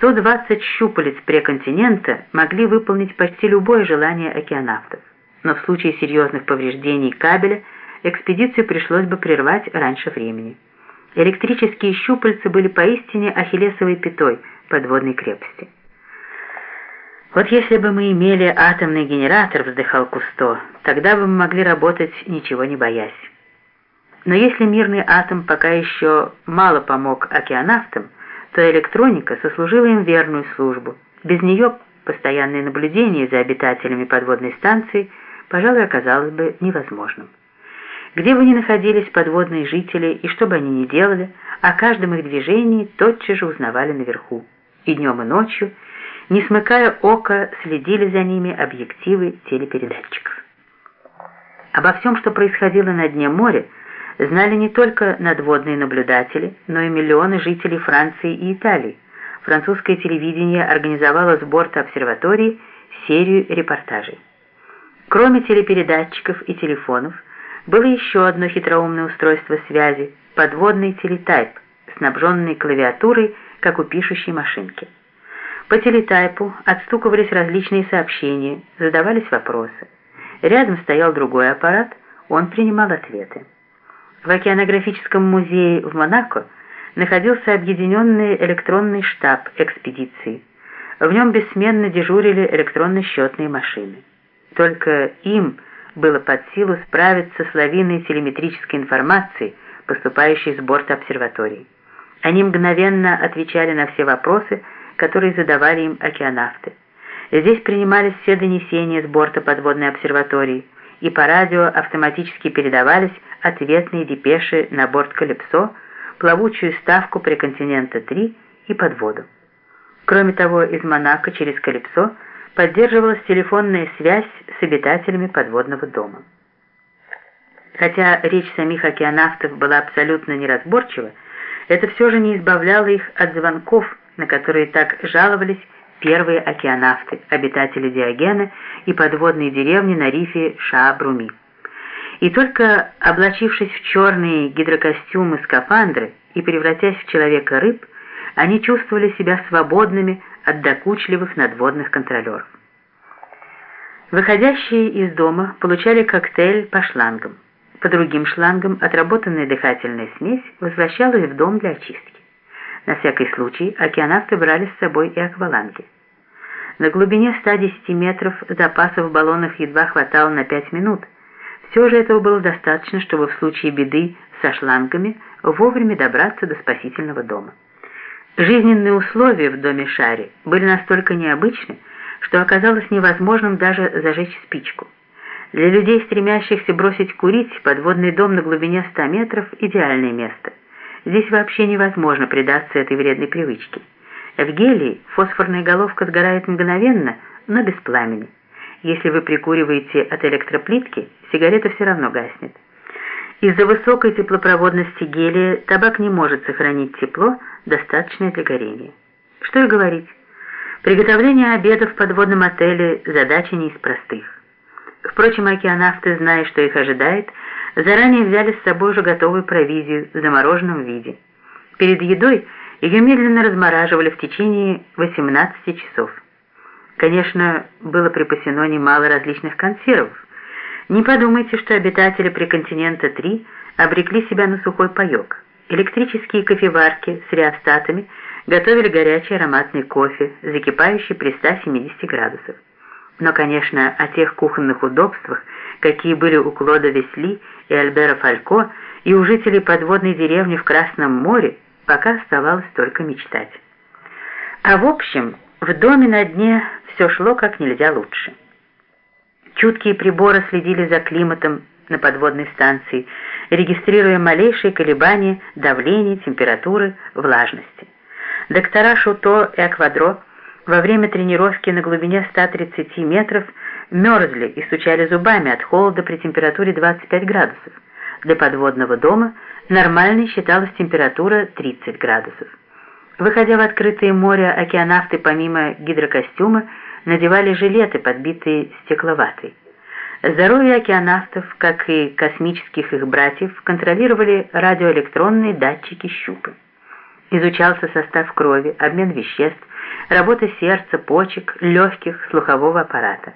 120 щупалец преконтинента могли выполнить почти любое желание океанавтов, но в случае серьезных повреждений кабеля экспедицию пришлось бы прервать раньше времени. Электрические щупальца были поистине ахиллесовой пятой подводной крепости. «Вот если бы мы имели атомный генератор», — вздыхал Кусто, — «тогда бы мы могли работать, ничего не боясь». Но если мирный атом пока еще мало помог океанавтам, то электроника сослужила им верную службу. Без нее постоянное наблюдение за обитателями подводной станции, пожалуй, оказалось бы невозможным. Где бы ни находились подводные жители и что бы они ни делали, о каждом их движении тотчас же узнавали наверху. И днем, и ночью, не смыкая ока, следили за ними объективы телепередатчиков. Обо всем, что происходило на дне моря, знали не только надводные наблюдатели, но и миллионы жителей Франции и Италии. Французское телевидение организовало с борта обсерватории серию репортажей. Кроме телепередатчиков и телефонов, было еще одно хитроумное устройство связи – подводный телетайп, снабженный клавиатурой, как у пишущей машинки. По телетайпу отстукивались различные сообщения, задавались вопросы. Рядом стоял другой аппарат, он принимал ответы. В океанографическом музее в Монако находился объединенный электронный штаб экспедиции. В нем бессменно дежурили электронно-счетные машины. Только им было под силу справиться с лавиной телеметрической информации, поступающей с борта обсерватории. Они мгновенно отвечали на все вопросы, которые задавали им океанавты. Здесь принимались все донесения с борта подводной обсерватории, и по радио автоматически передавались ответные депеши на борт «Калипсо», плавучую ставку «Преконтинента-3» и подводу. Кроме того, из Монако через «Калипсо» поддерживалась телефонная связь с обитателями подводного дома. Хотя речь самих океанавтов была абсолютно неразборчива, это все же не избавляло их от звонков, на которые так жаловались первые океанавты, обитатели Диогена и подводной деревни на рифе Шаабруми. И только облачившись в черные гидрокостюмы-скафандры и превратясь в человека-рыб, они чувствовали себя свободными от докучливых надводных контролеров. Выходящие из дома получали коктейль по шлангам. По другим шлангам отработанная дыхательная смесь возвращалась в дом для очистки. На всякий случай океанавты брали с собой и акваланги. На глубине 110 метров запасов в баллонах едва хватало на 5 минут – все же этого было достаточно, чтобы в случае беды со шлангами вовремя добраться до спасительного дома. Жизненные условия в доме Шари были настолько необычны, что оказалось невозможным даже зажечь спичку. Для людей, стремящихся бросить курить, подводный дом на глубине 100 метров – идеальное место. Здесь вообще невозможно предаться этой вредной привычке. В гелии фосфорная головка сгорает мгновенно, но без пламени. Если вы прикуриваете от электроплитки, сигарета все равно гаснет. Из-за высокой теплопроводности гелия табак не может сохранить тепло, достаточное для горения. Что и говорить. Приготовление обеда в подводном отеле – задача не из простых. Впрочем, океанавты, зная, что их ожидает, заранее взяли с собой уже готовую провизию в замороженном виде. Перед едой ее медленно размораживали в течение 18 часов. Конечно, было припасено немало различных консервов. Не подумайте, что обитатели приконтинента-3 обрекли себя на сухой паёк. Электрические кофеварки с реостатами готовили горячий ароматный кофе, закипающий при 170 градусов. Но, конечно, о тех кухонных удобствах, какие были у Клода Весли и Альбера Фалько, и у жителей подводной деревни в Красном море, пока оставалось только мечтать. А в общем, в доме на дне все шло как нельзя лучше. Чуткие приборы следили за климатом на подводной станции, регистрируя малейшие колебания давления, температуры, влажности. Доктора Шуто и Аквадро во время тренировки на глубине 130 метров мерзли и стучали зубами от холода при температуре 25 градусов. Для подводного дома нормальной считалась температура 30 градусов. Выходя в открытое море, океанавты помимо гидрокостюма надевали жилеты, подбитые стекловатой. Здоровье океанавтов, как и космических их братьев, контролировали радиоэлектронные датчики щупы. Изучался состав крови, обмен веществ, работа сердца, почек, легких, слухового аппарата.